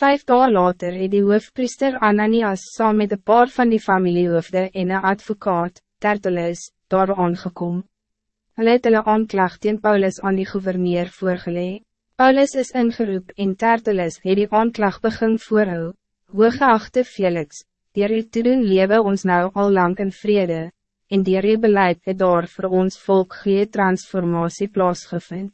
Vijf dagen later het die hoofpriester Ananias saam met een paar van die familiehoofde en een advocaat, Tertullus, daar aangekom. Hulle het hulle aanklag teen Paulus aan die gouverneur voorgeleg. Paulus is ingeroep en Tertullus het die aanklag begin voorhou. Hooggeachte Felix, dier u te doen lewe ons nou al lang in vrede, en dier u beleid het daar voor ons volk gee transformatie plaasgevind.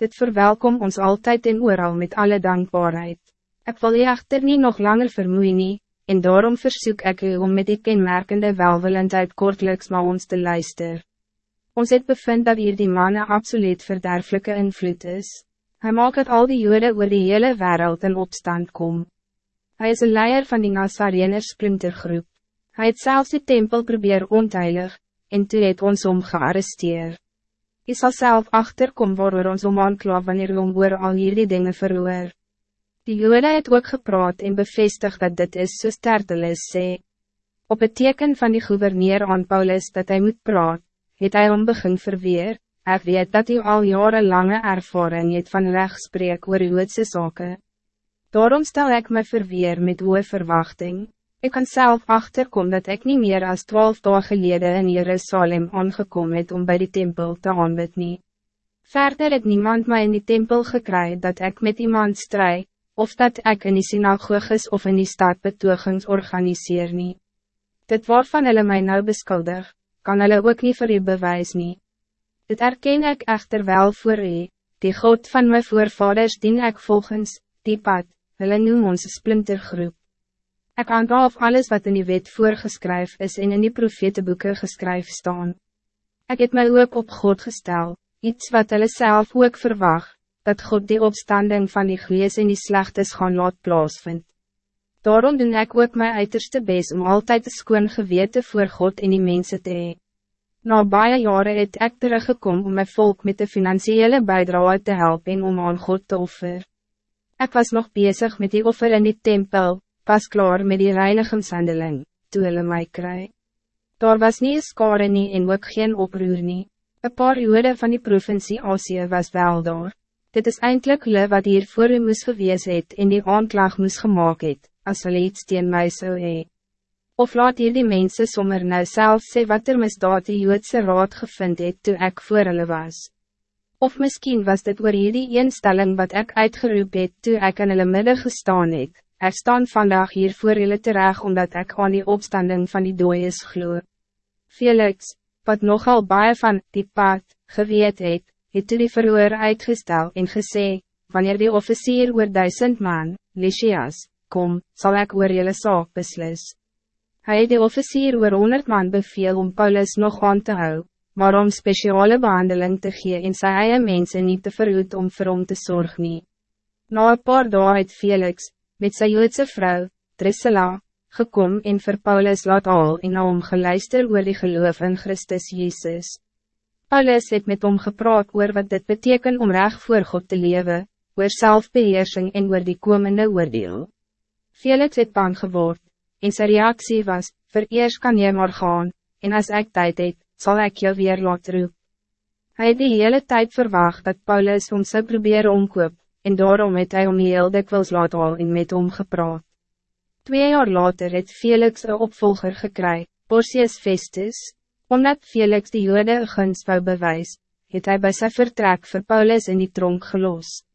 Dit verwelkom ons altijd in ooral met alle dankbaarheid. Ik wil u echter niet nog langer vermoeien, nie, en daarom verzoek ik u om met die kenmerkende welwillendheid kortelijks maar ons te luisteren. Ons het bevind dat hier die mannen absoluut verderfelijke invloed is. Hij maakt het al die joden oor die hele wereld in opstand kom. Hij is een leier van die Nazarener splintergroep. Hij het zelfs de tempel probeer onteilig, en toe het ons om gearresteer. Hy sal self achterkom waar ons om aanklaaf wanneer om oor al hierdie dinge verhoor. Die jode het ook gepraat en bevestig dat dit is soos Tertullus sê. Op het teken van die gouverneur aan Paulus dat hij moet praat, het hy om begin verweer, ek weet dat hij al jarenlange ervaring het van rechtspreek oor joodse zaken. Daarom stel ik me verweer met hoge verwachting. Ik kan zelf achterkomen dat ik niet meer als twaalf dagen geleden in Jerusalem aangekomen het om bij die tempel te aanbid nie. Verder het niemand mij in die tempel gekry dat ik met iemand strijd, of dat ik in die synagoges of in die stad betogings organiseer nie. Dit waarvan hulle mij nou beskuldig, kan hulle ook niet voor u bewys nie. Dit erken ik echter wel voor u, die God van mijn voorvaders dien ik volgens, die pad, hulle noem ons splintergroep. Ik aangaaf alles wat in die wet voorgeskryf is en in die profeteboeken geskryf staan. Ik heb mij ook op God gestel, iets wat hulle self ook verwacht, dat God die opstanding van die gees en die slechtes gaan laat plaasvind. Daarom doen ik ook mijn uiterste best om altijd te skoon gewete voor God en die mensen te hee. Na baie jare het ek teruggekom om mijn volk met de financiële bijdrage te helpen en om aan God te offer. Ik was nog bezig met die offer in die tempel, pas klaar met die reinigingshandeling, toe hulle my kry. Daar was nie skare nie en ook geen oproer nie. Een paar jode van die provincie Asie was wel daar. Dit is eindelijk hulle wat hier voor u moes gewees het en die aanklag moes gemaakt het, as hulle iets teen my sou hee. Of laat hier die mense sommer nou self sê wat er misdaad die joodse raad gevind het toe ek voor hulle was. Of misschien was dit oor hierdie eenstelling wat ik uitgeroep het toe ek in hulle midde gestaan het, Er staan vandaag hier voor jullie terecht omdat ik aan die opstanding van die dooies glo. Felix, wat nogal baie van die pad geweet het, het toe die verhoor uitgestel en gesê, wanneer die officier oor duisend man, Lysias, kom, zal ik oor jullie saak beslis. Hij het die officier oor honderd man beveel om Paulus nog aan te hou, maar om speciale behandeling te gee en sy eie mense niet te verhoed om vir hom te zorgen. nie. Na een paar dagen het Felix, met sy Joodse vrou, Drusilla, gekom en vir Paulus laat al en na hom geluister oor die geloof in Christus Jezus. Paulus het met hom gepraat oor wat dit beteken om recht voor God te leven, oor selfbeheersing en oor die komende oordeel. Felix het bang geword, en sy reactie was, vereers kan jy maar gaan, en als ik tijd het, zal ik jou weer laat roep. Hij het die hele tijd verwacht dat Paulus om sy probeer omkoop, en daarom het hy om heel dikwils laat al en met hom gepraat. Twee jaar later het Felix een opvolger gekry, Porcius Festus, omdat Felix die jode een gunst wou bewys, het hy by sy vertrek vir Paulus in die tronk gelost.